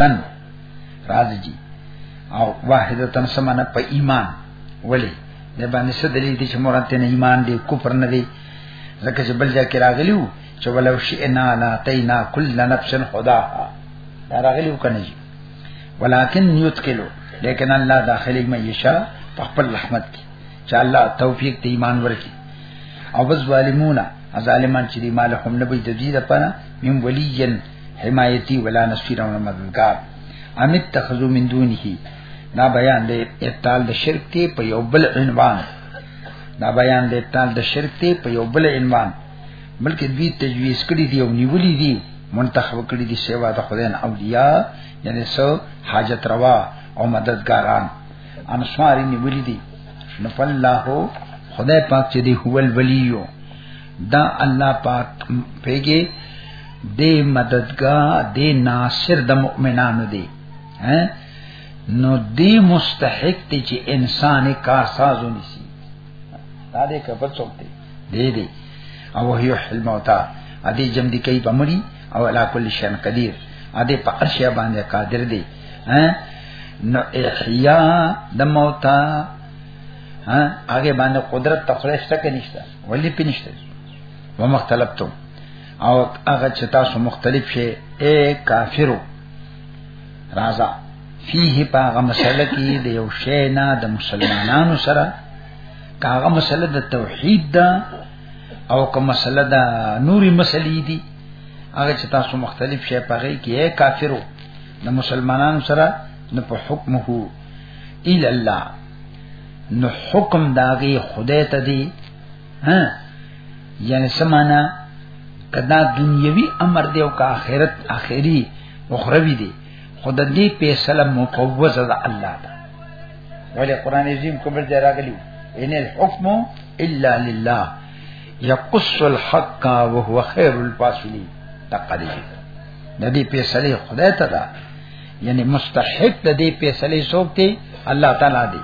تن راځي جی او واحده تن سمانه په ایمان ولی د باندې څه دلیل دي چې مراد ته ایمان دی کفر نه دی ځکه چې بل ځای کې راغلیو چې ولو شئنا لا تینا کل نفس خداها دا راغلیو کنه جی ولکن یتکلو لیکن الله داخلي مې یشا په خپل رحمت کې چې الله توفیق ته ایمان ورکړي او بس ظالمونه ظالمان چې دی مال هم نه به د دې لپاره من ولین حمایتی ولا نصير او مددگار امیت تخذو من دونه دا بیان دی ابطال د شرک ته په یو بل عنوان دا بیان دی ابطال د شرک ته په یو بل عنوان بلکې دوی تجویز کړی دی او نیولی دی منتخب کړی دی سیوا د خدای اولیاء یعنی سو حاجت روا او مددګاران انصار نیولی دی نو فالله خدای پاک چې دی هو الولیو دا الله پاک پیګه دې مددگار دې ناصر د مؤمنانو دی ها نو دې مستحق دی چې انسان کار سازو نسی دا دې کبل څوک دی دې دې او هي حلموتا ا دې جم دي کوي بمړي او علا کل شان قدیر ا دې په ارشیا باندې قادر دی ها نو احیا د موتا ها هغه باندې قدرت تخلیص تک نشته ولی په نشته و مختلفتم او هغه چې تاسو مختلف شي اے کافرو رازا فيه پاغه مسله کې د یو شی نه د مسلمانانو سره کاغه مسله د توحید ده او کوم مسله ده نوري مسلې دي هغه چې تاسو مختلف شی پغې کې کافرو د مسلمانانو سره نه په حکم هو ال الله نو حکم داغي خدای ته دی ها یعنی سمانا کدا دنیوي امر دی او کا آخرت اخیری اخروی دی خود دې فیصله مفوضه ده الله ته ولې قران عظیم کوم ځای راغلی ان الحكم الا لله يقص الحق وهو خير الفاصلين تقريبا د دې فیصله خدای ته ده یعنی مستحق د دې فیصله څوک دی الله تعالی دی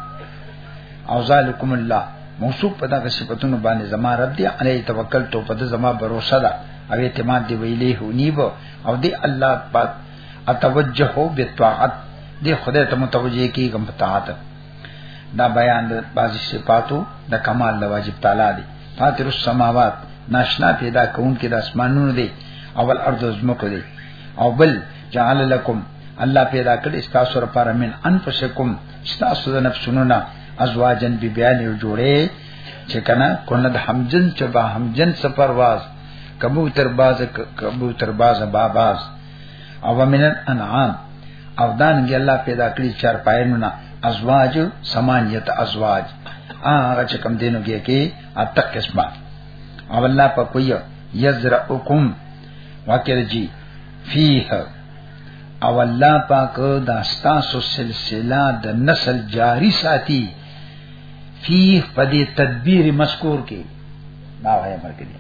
او ذالکم الله موصوف په دغه صفاتونو باندې زما رب دی علی توکل تو په زما باور ده او اعتماد دی ویلې هونیب او دی الله پاک اتوجهو بالطاعت دی خدای ته متوجه کیږم په طاعت دا بیان د بعضی صفاتو د کمال د واجب تعالی دی فاتر السماوات ناشنا پیدا کون کې د اسمانونو دی اول ارض زمکو دی او بل جعل لكم الله پیدا کړی تاسو لپاره من انفسکم تاسو د نفسونو نه ازواجن بی بیان یو جوړې چې کنه کونه د همجن چې با همجن سفر واز کبوتر باز کبوتر باز باباز او من الانعام او دانګ الله پیدا کړی چار پایونه ازواج سمانیت ازواج هغه چې کم دینو کې کې اته قسمه او الله په کوی یزرعکم واکر جی فیه او الله پاک دا ستاسو سلسله د نسل جاری ساتي فیه په دې تدبیر مذکور کې دا وایي مرګ دي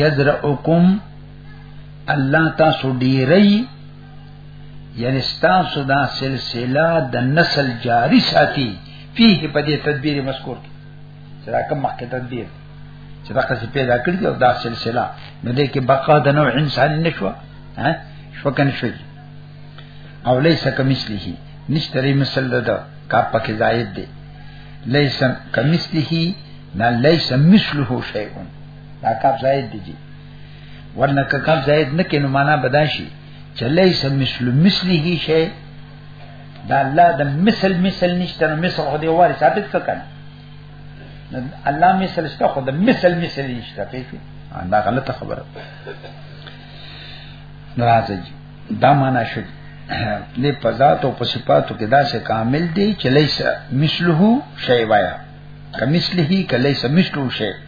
یزرعکم الله تاسو ډیری یعنی تاسو دا سلسله د نسل جاری ساتي فيه په دې تدبیر مذکور کې چې دا کوم مخکې تدبیر چې دا قصې پیدا کړی او دا سلسله نو دې کې بقا د نوع انسان نشو ها شو کنه شوی او لیس کمثله نشتری مثل ده کا پکې زائد دی لیس کمثله نه لیس مثله شیء دا کا زائد دی ورنه که کاف زائد نه کینو معنا بداشي چې ليس مثل مثله شي دا الله د مثل مثل نشته نو مثل خو دی واري ثابت کړه الله مثل شته خو د مثل مثل نشته پیږي دا غلطه خبره ناراضه دا معنا شو دې په ذات او په صفاتو کې دا څه کامل دی چې ليس مثله شی وایا کمثله کلیس مثله شی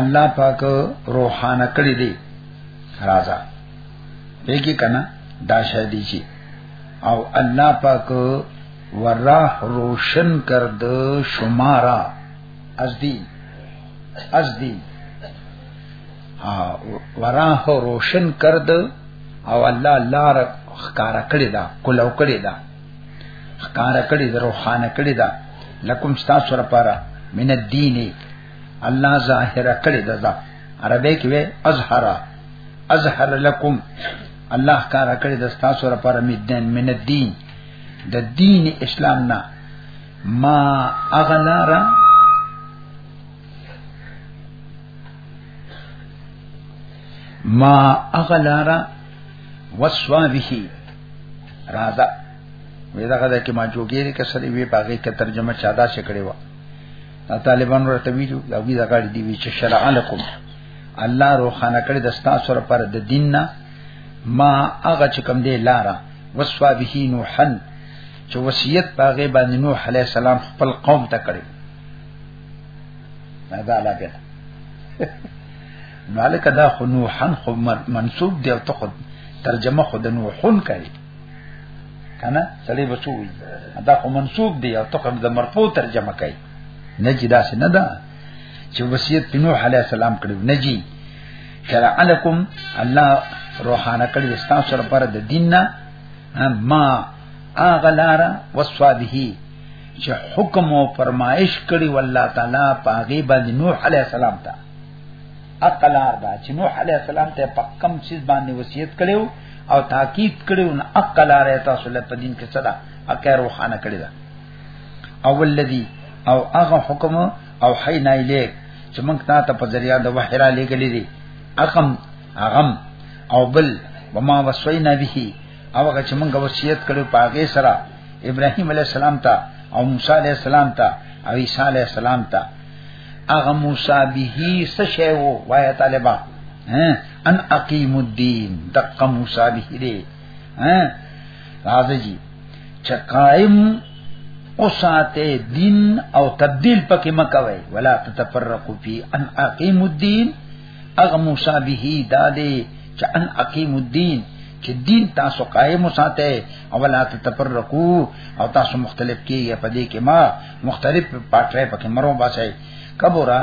الله پاک روحانه کړی دی راځه یګی کنا دا شادی چی او الله پاک وراه روشن کرد شمارا از دی از دی وراه روشن کرد او الله لار خکار کړی دا کولو کړی دا خکار کړی دا روحانه کړی دا لکم ستاسو لپاره من الدینی الله ظاهر کړی دا عربی کې وی اظهر اظهر لكم الله کار کړی د تاسو لپاره مدین من الدین د دین اسلام نه ما اغلارا ما اغلارا وسوا به راځه وی دا غدا کې ما جوګیری کسرې وی باغې کې ترجمه چادا شکړې و طالبان ورته ویلو دا وی دا غاړي دی وی چې شرع لكم الله روخانه کړی د تاسو لپاره د دین نه ما هغه چې کوم دی لاره وصوا به نوحن چې وصیت پاغه باندې نوح علی السلام خپل قوم ته کړی ما دا لا بیا نو الکه دا خو نوحن خو منسوب دی او ته خو ترجمه خو د نوحن کوي کنه سړی بچوي دا خو منسوب دی او تقم د مرفوع ترجمه کوي نه چې داسې نه ده چې وصیت په نوح علی السلام کړو نه جی شرع لكم الله روحانه کړی تاسو لپاره د دین نه ما اغلارا وصوا به چې حکم او فرمایش کړی والله تعالی پاغي باندې نوح علی السلام ته اقلار دا چې نوح علی السلام ته په کم چیز باندې وصیت کړو او تاکید کړو نو اقلار تاسو له په دین کې صدا اکه روخانه کړی دا او ولذي او هغه حکم او حینا الیک چې موږ تا ته په ذریعہ د وحی را لګلې دي اقم اغم او بل وما وصینا به او هغه چې موږ وصیت کړو پاګه سره ابراهیم علی السلام ته او موسی علی السلام ته او عیسی علی السلام ته اغه موسی به سشه وو وای طالبان ان اقیم الدین دق موسی به دې ها راځي چې قائم اوساته دین او تبديل پکې مکوي ولا تتفرقوا فی ان اقیم الدین اغه موسی به دادې چې ان اقیم الدین چې دین تاسو قائم وساته او ولا تتفرقوا او تاسو مختلف کیږئ په دې کې ما مختلف پاټره پکې مرو باسي کبورا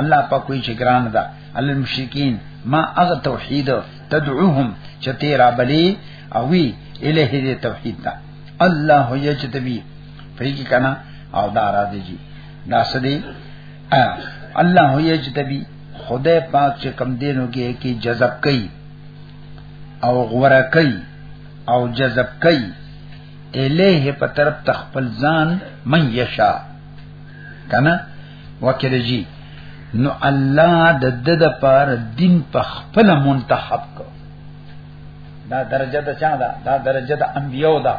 الله په کوئی چې ګران ده المشرکین ما اغه توحید تدعوهم چې تیرا بلی او وی الیه دې توحید ده الله یجتبی فریقی کنا او دارا دی جی دا سدی الله یجتبی خدای پاک چې کم دینو کې کی جذب کوي او غوړه کوي او جذب کوي الیه په طرف تخپل ځان من یشا کنه وکړه جی نو الله د د د پار دین په خپل منتخب کو دا درجه د چا ده دا درجه د انبیو ده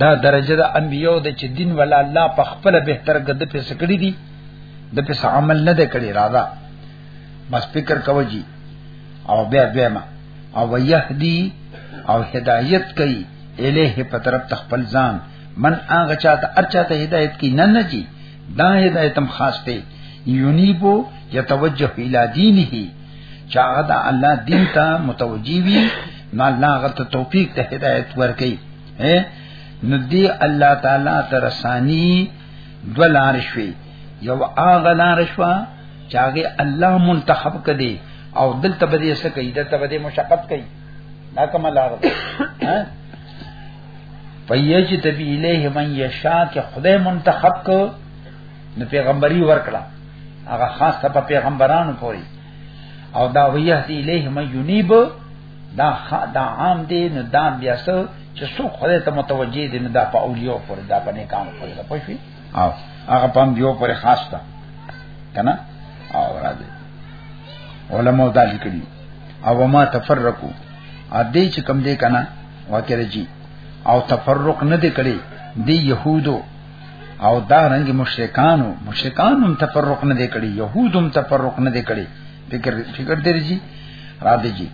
دا درجه د انبیو ده چې دین ولا الله په خپل بهتر غد په سکړی دي د په عمل نه ده کړی راځه بس فکر کوو جی او بیا بیا ما او ويهدي او هدايت کوي الیه په طرف تخپل ځان من هغه چاته ارچاته هدایت کی نه نه جی دا هدایتم خاص ته یونیبو یتوجه الی دینه چا دا الله دین ته متوجی وی نو الله غته توفیق ته هدایت ورکي نو دی الله تعالی ترسانی دولار شوی یو اغلار شوی چاغه الله منتخب کدي او دلته به دې څه کوي دلته به دې مشقت کوي دا کوم لار ده فیج تبی الیه من یشا چې خدای منتخب کو نو پیغمبري ورکړه هغه خاص ته په پیغمبرانو پوری او دا ویه الیه من یونیب دا دا عام دی نو دا بیا څه چې څوک خدای ته متوجه دي نو دا په اولیاء پر دا باندې کار کوي دا پښوی او هغه پم یو پر خاص تا کنه او را دي علماء دا لیکلي او ما تفرقو ا دې چې کم دې کنه واکره جی او تفرق نه دې کړي دی يهودو او دا رنګ مشرکانو مشرکانو تفرق نه دې کړي يهودو تفرق نه دې کړي فکر فکر دې جی را دي جی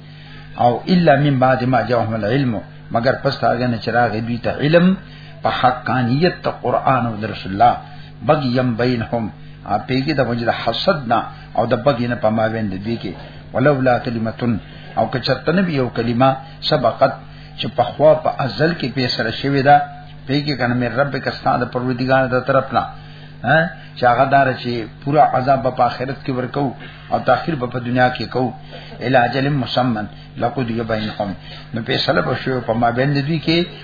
او الا من بعد ما جاءهم العلم مگر پس هغه نه چراغ دوی ته علم په حقانیت ته قران او رسول الله بغیم بینهم ا پیګه د وجه د حسد نه او د بغی نه په ما ویند دی کې ولولا کلمتون او که چرته نبی یو کلمه سبقت چې په خوا په ازل کې په سره شوی دا پیګه کنه مې رب کستا د پروردګار د طرف نه ها چې هغه دار چې پورا عذاب په آخرت کې ورکو او تاخير په دنیا کې کو الاجل مسمن لقد يبينهم نو په سلب شو په ما بند دوی کې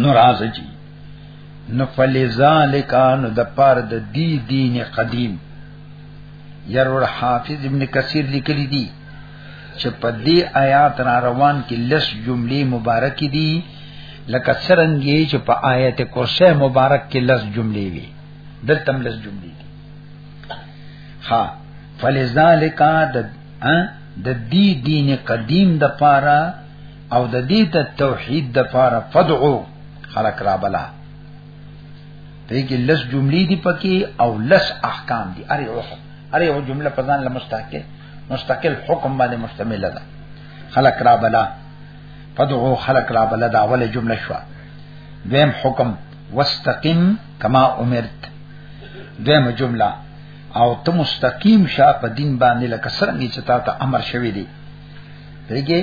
نو راځي جی نو فلذالک نو د پار د دی دین قدیم یرور حافظ ابن کثیر لیکلی دی چې په دې آیات را روان کې لس جملې مبارک دي لکه څنګه چې په آیت کرسی مبارک کې لس جملې وي دلته لس جملې دي ها فلذالک د د دې دین قدیم د پاره او د دې ته توحید د پاره فدعو خلق را بلا په کې لس جملې دي پکې او لس احکام دي اره او اره او جمله په ځان لمستقل مستقل حکم باندې مشتمل ده خلق را بلا فدعو خلق را بلا دا اوله جمله شو دویم حکم واستقم کما امرت دویم جمله او ته مستقیم شه په دین باندې لکه څنګه چې تا ته امر شوی دی دیږي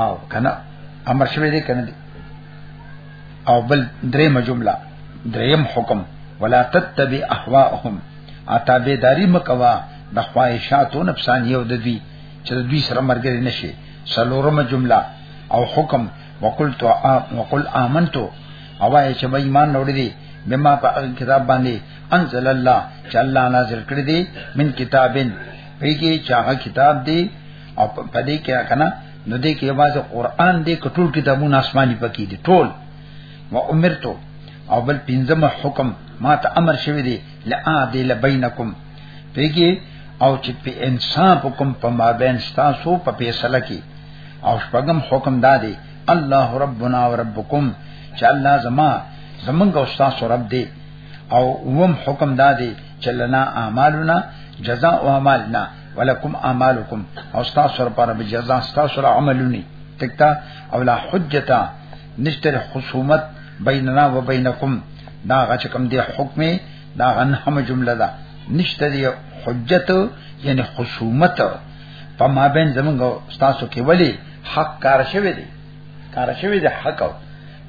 او کنه امر شوی دی کنه دی او بل دریم جمله دریم حکم ولا تتبع اهواهم اتابیداری مکوا د خواهشاتو نفسانیو د دوی چې د دوی سره مرګ نه شي سلورمه جمله او حکم وقل تو وقل امنتو اوای چې به ایمان وروړي دي بما په کتاب باندې انزل الله چې الله نازل کړی دی من کتابن پیګه چې هغه کتاب دی او په دې کې کنه نو دې کې واځ قران دې کټول کتابونه آسماني پکې دي ټول و امرتو او بل پنځم حکم ما ته امر شوی دی لعادل بینکم پیګه او چې په انصاف حکم په مابین تاسو په فیصله کې او شپږم حکم دا دی الله ربنا و ربکم چې الله زما زمونږ او تاسو رب دی او وم حکم دا دی چلنا اعمالنا جزاء او اعمالنا ولکم اعمالکم او تاسو سره پر به جزاء تاسو سره عملونی تکتا او لا حجتا نشتر خصومت بیننا و بینکم دا غچ کم دی حکم دا غن هم جمله ده نشته دی حجت یعنی خصومت په ما بین زمونږ تاسو کې ولی حق کار شوی دی کار شوی دی حق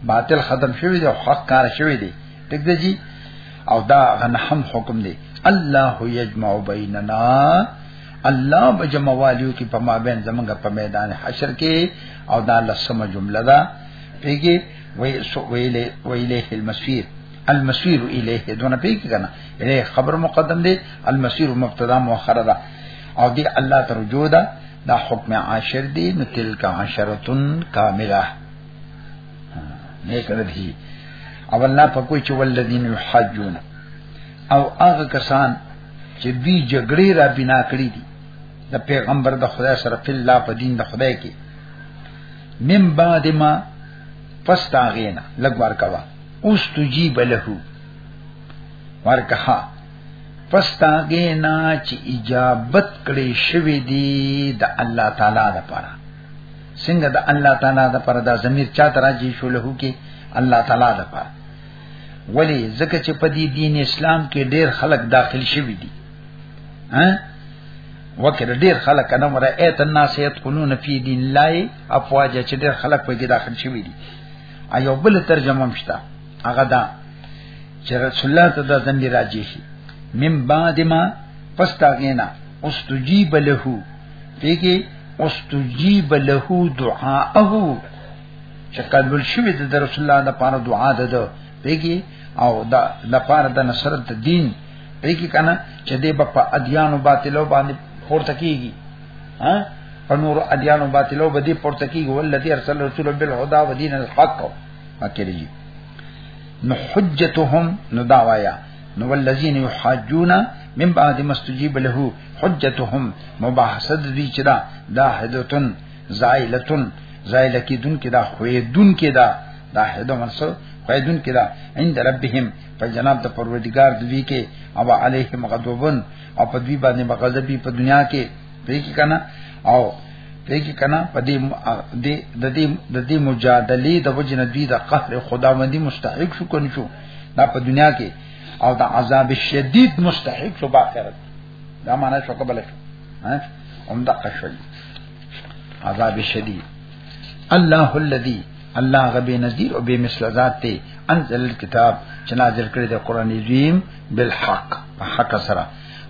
باطل ختم شوی دی حق کار شوی دی ټیک دی جی او دا غنه هم حکم دی الله یجمع بیننا الله بجمع والیو کې په مابین زمونږ په میدان حشر کې او دا لسمه جمله ده پیږي وی سو ویله ویله المسیر المسیر الیه دونه پیږي کنه الیه خبر مقدم دی المسیر مبتدا مؤخر ده او دی الله ته رجوع ده دا حکم عاشر دی نو تلک عشرتن کامله نه کړی دی او الله په کوی چې ولذین یحجون او هغه کسان چې دی جګړې را بنا کړی دي د پیغمبر د خدای سره په الله په دین د خدای کې من بعد ما پس تاغینا لګوار کوا اوس تجیب له ورکه پس تاغینا چې اجابت کړي شوی دی د الله تعالی لپاره څنګه د الله تعالی د پر دا ضمیر چا تراجی شو له کې الله تعالی د پر ولی زکه چې په دې دین اسلام کې ډیر خلک داخل شوی دي ها وکړه ډیر خلک نه مره ایت الناس یتقنون فی دین الله افواج چې ډیر خلک په کې داخل شوی دي ایو بل ترجمه مشتا هغه دا چې رسول الله ته د ذنبی راځي من بعد ما پس تاغینا استجیب له دیږي واستجیب له دعاءه چې قبول شوی د رسول الله د پاره دعا ده ده دیږي او د لپاره د نصرت دین دیږي کنه چې دی په ادیانو باطلو باندې پورته کیږي ها په نور ادیانو باطلو باندې پورته کیږي ولذي ارسل رسول بالهدى ودین الحق وکړي نو حجتهم نو داوایا نو والذین یحاجون من بعد ما استجیب له حجتهم مباحثه دي چې دا دا حدتن زائلتن زائل کی دن کې دا خوې دن کې دا دا حدو منصور خوې دن کې دا عند ربهم په جناب د پروردگار دوی کې او علیهم غضبن او په دوی باندې غضبې په دنیا کې دې کې کنه او دې کې کنه په دې د دې د دې مجادله د وجنه دوی د قهر خداوندی مستحق شو کنه شو دا په دنیا کې او دا عذاب شدید مستحق شو په آخرت دا معنا شو قبل شو ها هم دا قشل عذاب شدید الله الذي الله غبي نذير او بي مثل ذات ته انزل الكتاب چې نازل کړی د قران عظیم بالحق حق سره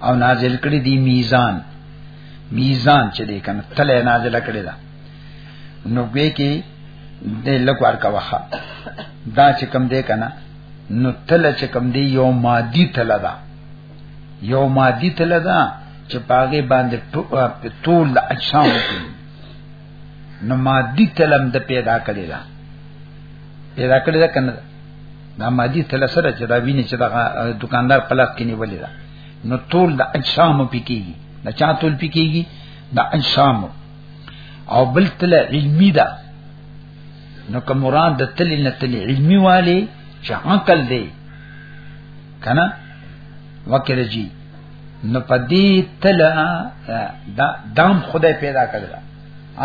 او نازل کړی دی میزان میزان چې دی کنه تله نازل کړی دا نو به کې دې لګ ورکا وخه دا چې کم دې کنه نو تل چې کم دې یو مادي تل دا یو مادي تل دا چې پاګې باندې ټول د اجسام کې نو مادي تلم د پیدا کړی دا پیدا کړی دا کنه دا مادي تل سره چې دا ویني چې دا دکاندار پلاس کې نیولې دا نو ټول د اجسام پکېږي د چا ټول پکېږي د اجسام او بل تل علمی ده نو که مراد د تل نه تل علمی والی چې عقل دی کنه وکړه جی نو پدې تل دا دام خدای پیدا کړل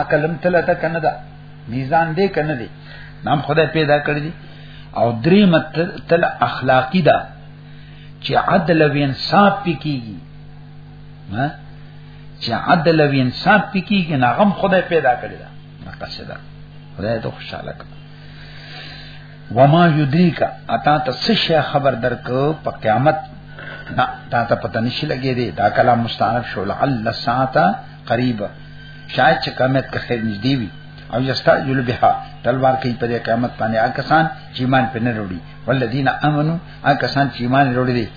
عقل هم تل ته کنه دا میزان دې کنه دی نام خدای پیدا کړی دی او درې مت تل اخلاقی دا چې عدل او انصاف پکې کیږي چې عدل او انصاف پکې کې ناغم خدای پیدا کړی دا مقصدا خدای ته خوشاله کړ وما یدریک اتا ته څه خبر درک په قیامت دا تا ته پته نشي لګې دی دا کلام مستعرب شو لعل الساعه قریب شاید چې قیامت کا خیر نږدې وي او یستعجل بها تلوار کوي پر قیامت باندې آکسان چې ایمان پنه وروړي والذین امنو آکسان چې ایمان وروړي